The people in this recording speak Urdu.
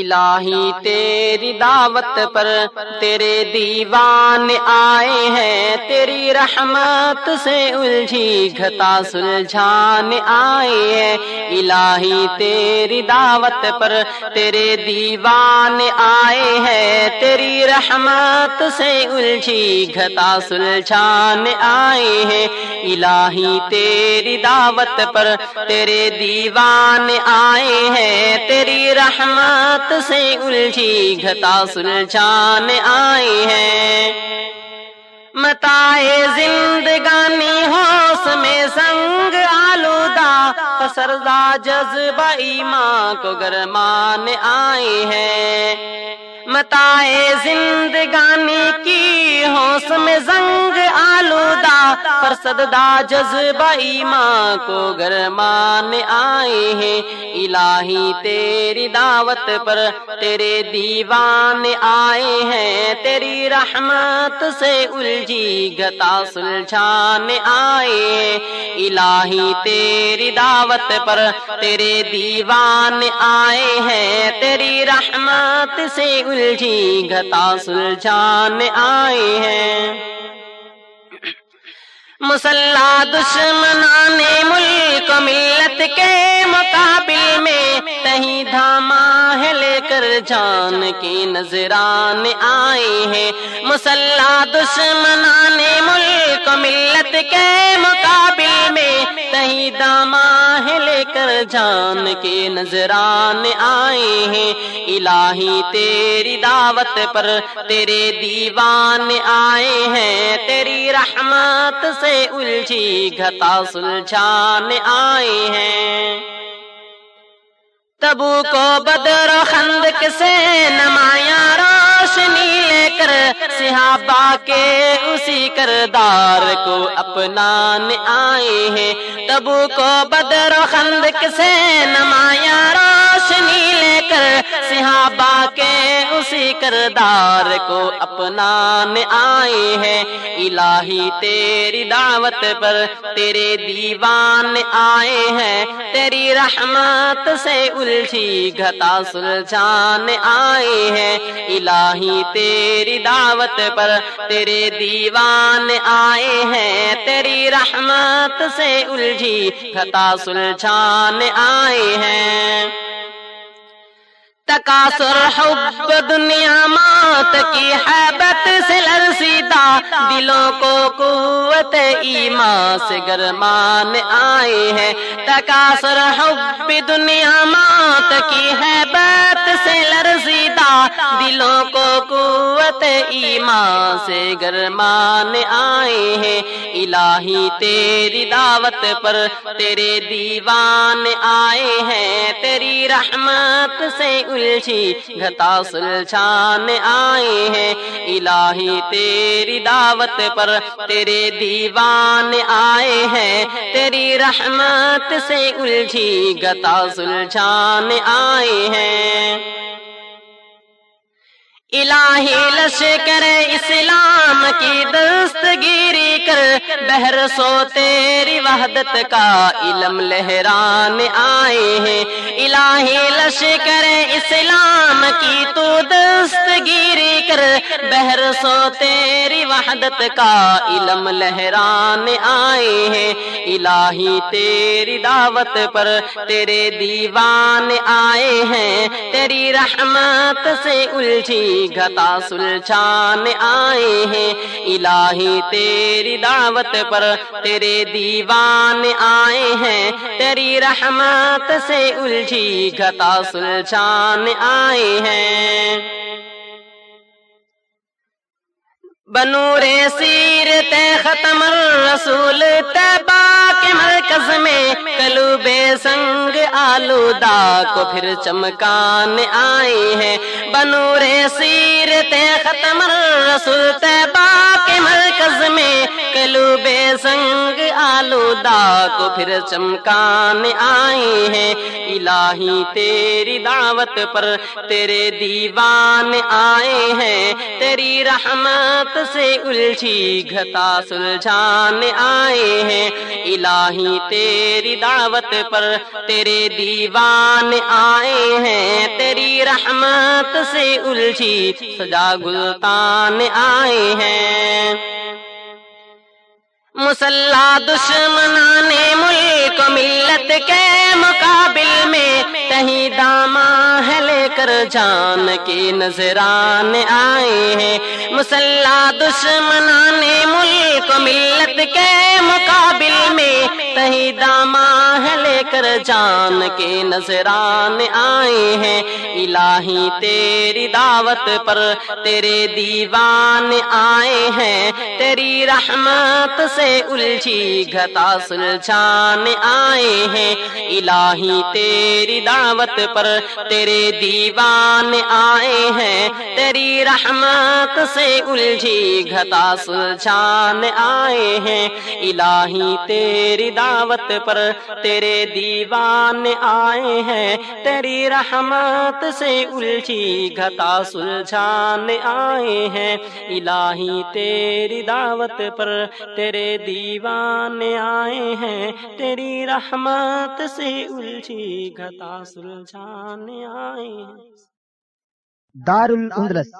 الہی تیری دعوت پر تیرے دیوان آئے ہیں تیری رحمت سے الجھی گھتا سلجھان آئے ہیں۔ الہی تیری دعوت پر تیرے دیوان آئے ہیں۔ تیری رحمت سے الجھی گھتا سلجھان آئے ہیں۔ الہی تیری دعوت پر تیرے دیوان آئے ہیں۔ تیری رحمت سے الجھی گھتا سلجھان آئے ہیں متائے زندگانی ہوس میں سنگ آلودہ، فسردہ جذبہ ایمان کو گرمان آئے متائے زندگانی کی ہوس میں زنگ آلودہ فرسدہ جذبہ ایمان کو گرمان آئے ہیں۔ الہی تیری دعوت پر تیرے دیوان آئے ہیں۔ تیری رحمت سے الجھی گتا سلجھان آئے الہی تیری دعوت پر تیرے دیوان آئے ہیں۔ تیری رحمت سے الجھی گتا سلجھان آئے ہیں۔ مسلح دشمنان ملک ملت کے مقابل میں کہیں دھاما ہے لے کر جان کی نظران آئے ہیں۔ مسلح دشمنان ملک ملت کے مقابل کہیں داما ہے لے کر جان کے نظران آئے ہیں۔ الہی تیری دعوت پر تیرے دیوان آئے ہیں۔ تیری رحمت سے الجھی گھتا سلجھان آئے ہیں۔ تبو کو بدر و خندق سے نمایاں روشنی لے کر، صحابہ کے اسی کردار کو اپنان آئے ہیں۔ تبو کو بدر و خندق سے نمایاں روشنی لے کر صحابہ کے اسی کردار کو اپنان آئے ہیں۔ الہی تیری دعوت پر تیرے دیوان آئے ہیں۔ تیری رحمت سے الجھی گھتا سلجھان آئے ہیں۔ الہی تیری دعوت پر تیرے دیوان آئے ہیں۔ تیری رحمت سے الجھی گھتا سلجھان آئے ہیں۔ تکاثر حب دنیا مات کی حیبت سے لرسیدہ دلوں کو قوت ایمان سے گرمان آئے ہیں۔ تکاثر حب دنیا مات کی حیبت سے لرسیدہ دلوں کو قوت ایمان سے گرمان آئے ہیں۔ الہی تیری دعوت پر تیرے دیوان آئے ہیں۔ تیری رحمت سے الجھی گھتا سلجھان آئے ہیں۔ الہی تیری دعوت پر تیرے دیوان آئے ہیں۔ تیری رحمت سے الجھی گتا سلجھان آئے ہیں۔ الہی لشکر اسلام کی دستگیری کر، بہر سو تیری وحدت کا علم لہران آئے ہیں۔ الہی لشکر اسلام کی تو دستگیری کر، بہر سو تیری وحدت کا علم لہران آئے ہیں۔ الہی تیری دعوت پر تیرے دیوان آئے ہیں۔ تیری رحمت سے الجھی گھتا سلجھان آئے ہیں۔ الہی تیری دعوت پر تیرے دیوان آئے ہیں۔ تیری رحمت سے الجھی گھتا سلجھان آئے ہیں۔ بنور سیرت ختم الرسول تبا کے مرکز میں کلو بے سنگ آلودہ کو پھر چمکان آئے ہیں۔ بنور سیرت ختم الرسول تبا کے مرکز میں کلو بے سنگ آلودہ کو پھر چمکان آئے ہیں۔ الہی تیری دعوت پر تیرے دیوان آئے ہیں۔ تیری رحمت سے الجھی گھتا سلجھانے آئے ہیں۔ الہی تیری دعوت پر تیرے دیوان آئے ہیں۔ تیری رحمت سے الجھی سجا گلتان آئے ہیں۔ مسلح دشمنان ملک ملت کے مقابل میں کہیں داما ہے لے کر جان کی نظران آئے ہیں۔ مسلح دشمنان ملک ملت کے مقابل میں کہیں داما ہے لے کر جان کے نظران آئے ہیں۔ الہی تیری دعوت پر تیرے دیوان آئے ہیں۔ تیری رحمت سے الجھی گھتا سلجھان آئے ہیں۔ الہی تیری دعوت دعوت پر تیرے دیوان آئے ہیں۔ تیری رحمت سے الجھی گھتا سلجھان آئے ہیں۔ الہی تیری دعوت پر تیرے دیوان آئے ہیں۔ تیری رحمت سے الجھی گھتا سلجھان آئے ہیں۔ الہی تیری دعوت پر تیرے دیوان آئے ہیں۔ تیری رحمت سے الجھی گھتا سلجھانے آئے۔ دار الاندلس